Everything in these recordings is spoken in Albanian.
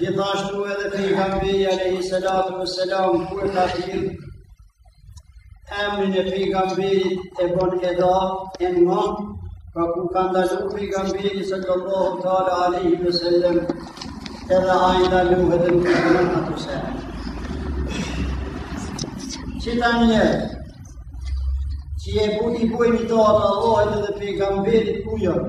Gjithashtu edhe pejgamberi alejhi salatu ve selam, ku e ka të gjithë, emrin e pejgamberit e bon eda, e në ma, pa ku ka ndalu pejgamberi sallallahu teala alejhi ve selam, edhe ai ndalu edhe nuk e në në të selam. Qita njerëz që e bojnë itaat Allahit edhe pejgamberit ku jërë,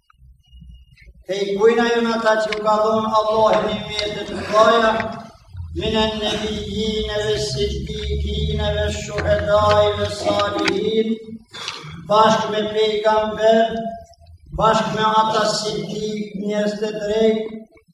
Pej kujna jonë ata që u ka dhonë Allahi nimete të mdhaja, minen nebijine dhe sidikine dhe shuhedaj dhe salihin, bashkë me pejgamber, bashkë me ata sidik njerëz të drejtë,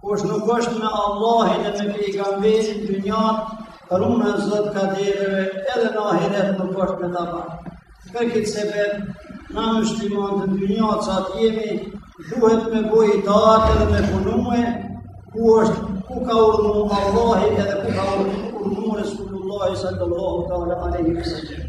Kush nuk është me Allahin e me pejgamberin në dynjatë, runa Zot ka dhereve, edhe në ahiret nuk është me ta bashkë. Për këtë sebep, na muslimontë në dynjatë sa të jemi, duhet me bo itaat edhe me punue, ku është, ku ka urnu Allahi edhe ku ka urnu Resulullahi sallallahu ta'ala aleyhi wa sallam.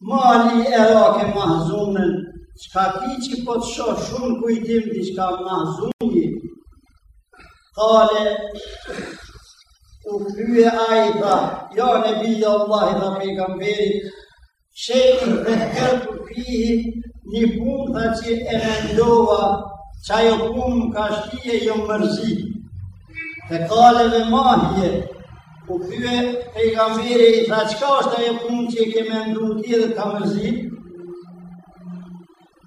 Ma li erake mahzunen, çka ki ti që po të shoh shumë n'kujtim diçka mahzun, kale, u kthye ai tha, ja nebijallah i tha pejgamberit, shej'un fekkertu fihi, një punë tha që e mendova, qajo punë m'ka shti e jom mërzi, fe kale ve ma hije, U kthye pejgamberi i tha çka është ajo punë që ke menduar ti dhe t'ka mërzit?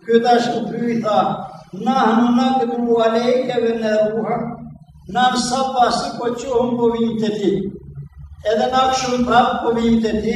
Ky tash u kthye tha nahnu nagdu alejke ve neruhu, na në sabah si po çohem po vim te ti, edhe n'akshom prapë po vim te ti,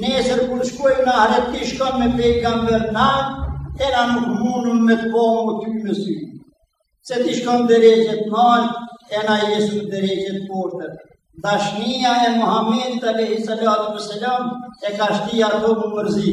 Nesër kur shkoj në ahret ti shkon me pejgamberna, e na nuk mundum me të pa mo ty me sy. Se ti shkon n'derexhet nalt, e na jesum n'derexhet poshtër. Dashnia e Muhammed alejhi salatu ve selam, e ka shti ato në mërzi.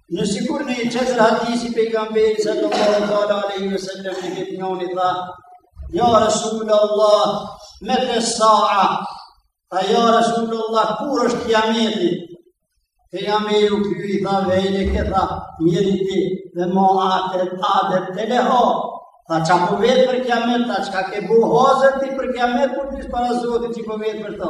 Në sikur në ni qetër hadis pejgamberi sallallahu teala alejhi ve selem në këtë njoni tha, Ja Resulallah, mete sa'a, tha ja Resulallah, kur është kiameti? Pejgamberi u kthy i tha vejlek, tha, mjeri ti ve ma adedte leha, tha ça po vet për kiamet, tha çka ke bo hazër ti për kiamet, kur të jesh para Zotit që po vet për të.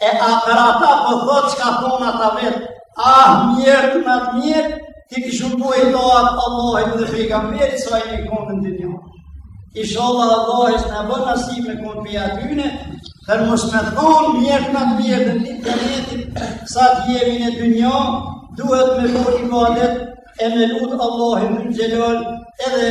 E a për ata për po thot çka thonë ata vetë, ah mjerë të matë mjerë, të kishum bo itaat Allahin dhe pejgamberin, sa jem konë në dynja. Inshallah Allahi s'na bon asi me konë pej atyne, për mos me thonë mjerë të matë mjerë ditën e kiametit, sa të jemi në dynja, duhet me bo ibadet, e me lutë Allahin në gjelon, edhe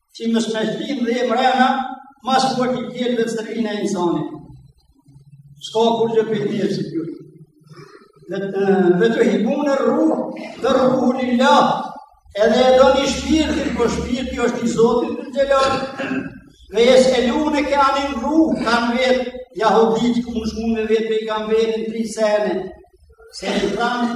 që mshehen mrena, ma shumë që i qet në sherr e insanit. S'ka kurr që për një si kjo. Dhe tuhibbune rruh, dhe rruhu lil-lah, edhe e doni shpirtin, po shpirti është i zotit xhel-le, ve jes'eluneke anir-rruh, kanë vetë, jahuditë, kur shkun me vetë, e kanë vetë për tri sene, se i thamë,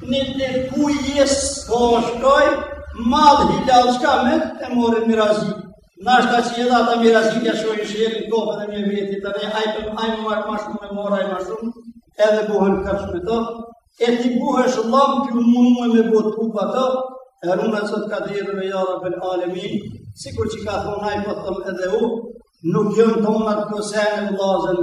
Një të ku jes po shkoj, madhë një lau qka me, e morë mirazi. Nashta që edhe ata mirazi kja shkoj në shirë, në kohë dhe një veti të ne, ajë për ajë më marë ma shumë, me morë ajë ma shumë, edhe buhen ka shumë të, e ti buhe shumë lamë, kjo mundë me botë trupa të, e runa që të ka të jetë me jara për alemi, si kur që ka thonë ajë, po thëmë edhe u, nuk jënë tonat kësene në lazën,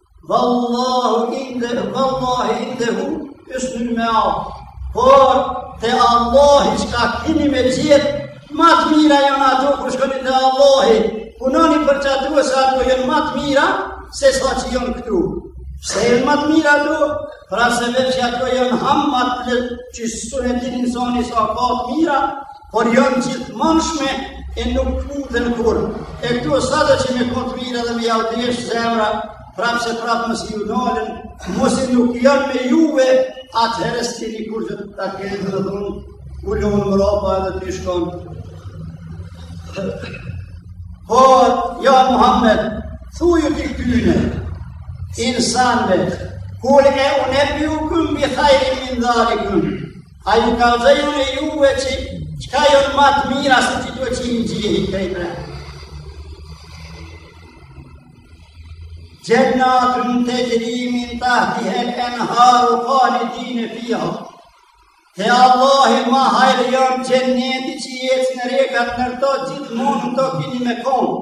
Vallahu inde, vallahi indehu husnul meab. Por, te Allahi çka kini me gjet, ma të mira jon ato kur shkoni te Allahi, punoni për qato se ato jon ma të mira, se sa që jon këtu. Se jon ma të mira ato, pra se veç qato jon hem ma të lehta, që s'un e din insani sa kah të mira, por janë gjithmonshme e nuk hupen kurr. E këto sado që me kon të mira dhe me jau desht zemra, prapë se prapë mos ju lan, mos nuk janë me juve, atëherë si ni kurrgjë, hin në gropa edhe t'i shkon. Por, ja Muhammed, thuju ti këtyne, insanve, kul e unebbiukum, bi hajrin min dhalikum, A ju ka dhe ju në juve që qka jo në matë mira se që duhet që i në gjithë i krejtë në. Gjennat në të gjërimin të ahti her e në haru ka në ti në fjo. Te Allah i ma hajrë janë gjenneti që jetë në rekat në rëto gjithë mund të kini me konë.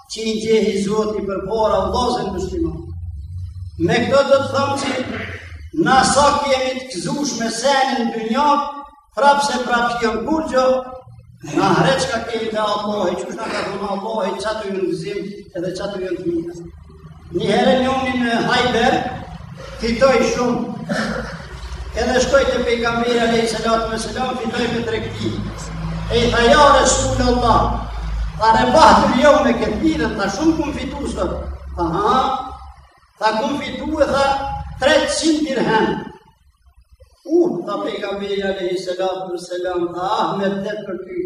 që i njeh Zoti përpara vllazën muslimon. Me këto do të thom që na sa jemi të gëzushëm me sene n'dynja, prapë se prapë jon kurgjo, na veç çka kemi te Allahi, çka na ka dhon Allahi, qato jon gëzim edhe qato jon të mira. Një herë njoni në Hajber, fitoj shumë, edhe shkoj te pejgamberi alejhi salatu ve selam, fitoj me tregti. E i tha ja Resul Allah, tha rebihtul jeume kethiren, tha shumë kum fitu sot, tha ha, tha kum fitu e tha 300 dirhem. Uh, tha pejgamberi alejhi salatu ve selam, tha ah me të për ty,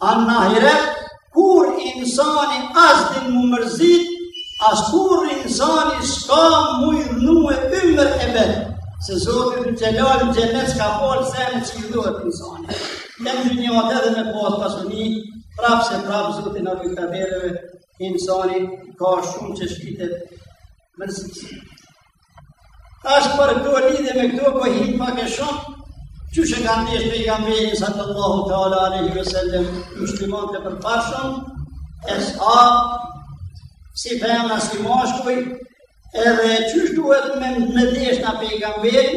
Anë në ahiret, kur insani as din m'u mërzit, as kurr insani s'ka m'u idhnue ymër e vetë, se Zoti xhelal në xhenet s'ka falë sen që i duhet insani. Në dynja edhe me pas pasuni, prapë se prapë Zotin në këtë të insani ka shumë që shkitet mërzit. Ashtë për këto lidhje me këto po hinë pak e shumë, qysh e kanë deshtë Pejgamberin, salallahu teala alejhi ve selem, myslimanët e përparshëm, e sa, si femna, si mashkuj, edhe qysh duhet me e deshtë na Pejgamberin,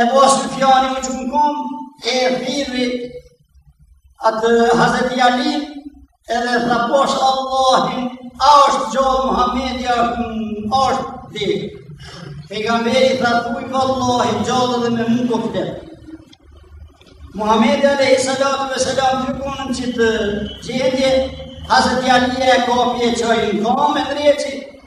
Ebu Sufjani u çu në kom, e e thirri atë Hazreti Ali, edhe i tha pash Allahin, a është gjallë Muhammedi, a është gjallë Pejgamberi. Tha tuj vallahi, gjallë edhe me mund kofte. Muhammedi Alejhi Salatu ve Selam tu konë në qit gjendje, Hazreti Ali e kap e çon në kamë e dreqit,